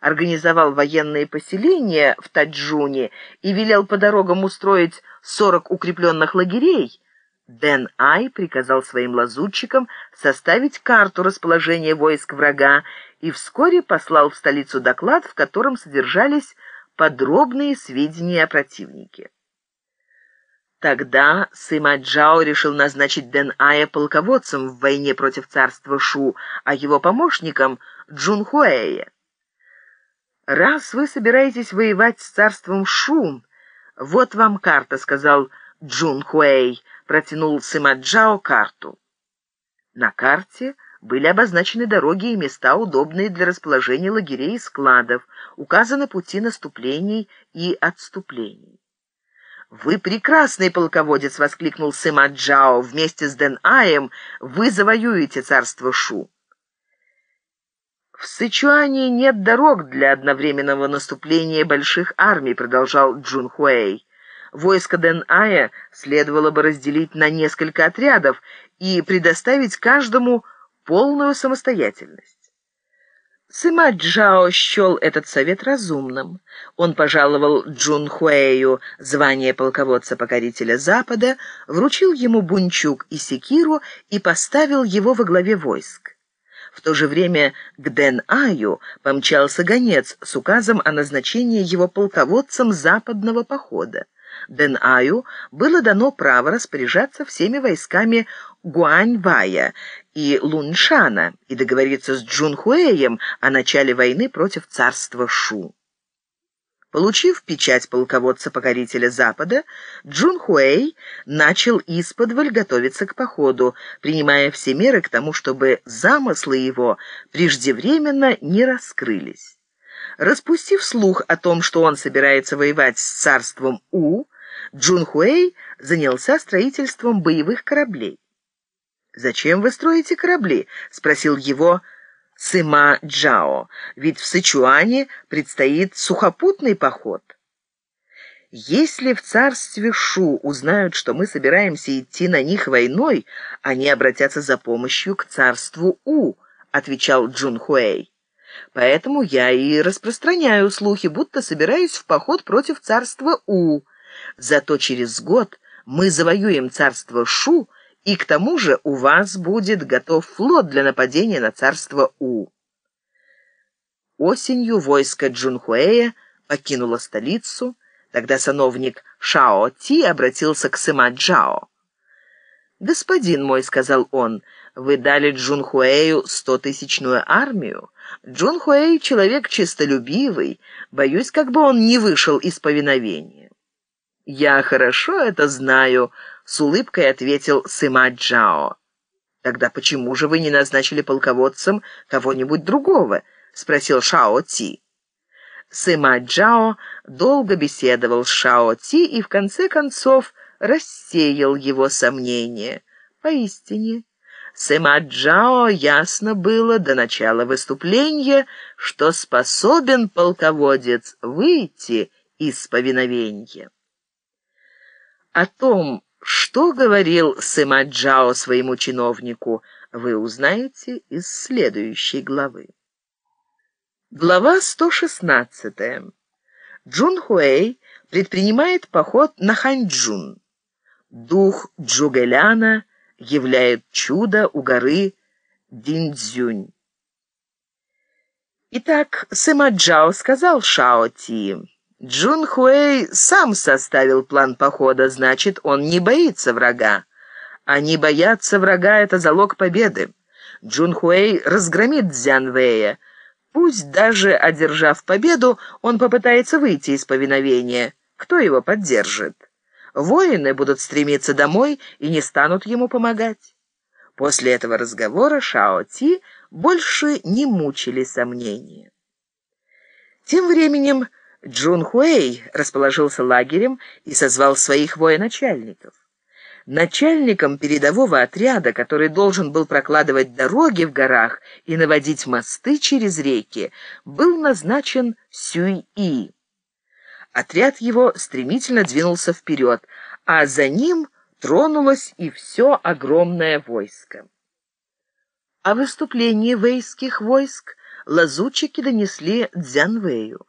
организовал военные поселения в Таджуне и велел по дорогам устроить 40 укрепленных лагерей, Дэн Ай приказал своим лазутчикам составить карту расположения войск врага и вскоре послал в столицу доклад, в котором содержались подробные сведения о противнике. Тогда Сыма Джао решил назначить Дэн Ая полководцем в войне против царства Шу, а его помощником — Джун Хуэя. «Раз вы собираетесь воевать с царством Шу, вот вам карта», — сказал Джун Хуэй, протянул Сыма Джао карту. На карте были обозначены дороги и места, удобные для расположения лагерей и складов, указаны пути наступлений и отступлений. «Вы прекрасный полководец!» — воскликнул Сыма Джао. «Вместе с Дэн Аем вы завоюете царство Шу». «В Сычуане нет дорог для одновременного наступления больших армий», — продолжал Джун Хуэй. «Войско Дэн Ая следовало бы разделить на несколько отрядов и предоставить каждому полную самостоятельность. Сыма Джао счел этот совет разумным. Он пожаловал Джун Хуэю звание полководца-покорителя Запада, вручил ему бунчук и секиру и поставил его во главе войск. В то же время к Дэн-Аю помчался гонец с указом о назначении его полководцем западного похода. Дэн-Аю было дано право распоряжаться всеми войсками Гуань-Вая и Луншана и договориться с Джунхуэем о начале войны против царства Шу. Получив печать полководца-покорителя Запада, Джун Хуэй начал исподволь готовиться к походу, принимая все меры к тому, чтобы замыслы его преждевременно не раскрылись. Распустив слух о том, что он собирается воевать с царством У, Джун Хуэй занялся строительством боевых кораблей. «Зачем вы строите корабли?» — спросил его Сыма Джао. «Ведь в Сычуане предстоит сухопутный поход». «Если в царстве Шу узнают, что мы собираемся идти на них войной, они обратятся за помощью к царству У», — отвечал Джун Хуэй. «Поэтому я и распространяю слухи, будто собираюсь в поход против царства У. Зато через год мы завоюем царство Шу, и к тому же у вас будет готов флот для нападения на царство У. Осенью войско Джунхуэя покинуло столицу, тогда сановник Шао Ти обратился к Сыма Джао. «Господин мой», — сказал он, — «вы дали Джунхуэю стотысячную армию. Джунхуэй — человек чистолюбивый, боюсь, как бы он не вышел из повиновения». «Я хорошо это знаю», с улыбкой ответил Сыма Джао. «Тогда почему же вы не назначили полководцем кого-нибудь другого?» — спросил Шао Ти. Сыма Джао долго беседовал с Шао Ти и в конце концов рассеял его сомнения. Поистине, Сыма Джао ясно было до начала выступления, что способен полководец выйти из повиновения. О том, что говорил Сыма Джао своему чиновнику, вы узнаете из следующей главы. Глава 116. Джун Хуэй предпринимает поход на Ханчжун. Дух Джугэляна являет чудо у горы Динцзюнь. Итак, Сыма Джао сказал Шао Ти, Джун Хуэй сам составил план похода, значит, он не боится врага. А не бояться врага — это залог победы. Джун Хуэй разгромит Дзян Вэя. Пусть даже, одержав победу, он попытается выйти из повиновения. Кто его поддержит? Воины будут стремиться домой и не станут ему помогать. После этого разговора Шао Ти больше не мучили сомнения. Тем временем Джун Хуэй расположился лагерем и созвал своих военачальников. Начальником передового отряда, который должен был прокладывать дороги в горах и наводить мосты через реки, был назначен Сюй-И. Отряд его стремительно двинулся вперед, а за ним тронулось и все огромное войско. О выступлении вейских войск лазутчики донесли Дзянвэю.